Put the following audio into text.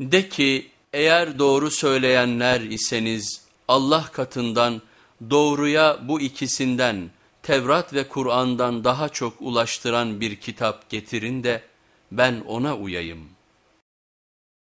De ki eğer doğru söyleyenler iseniz Allah katından doğruya bu ikisinden Tevrat ve Kur'an'dan daha çok ulaştıran bir kitap getirin de ben ona uyayım.''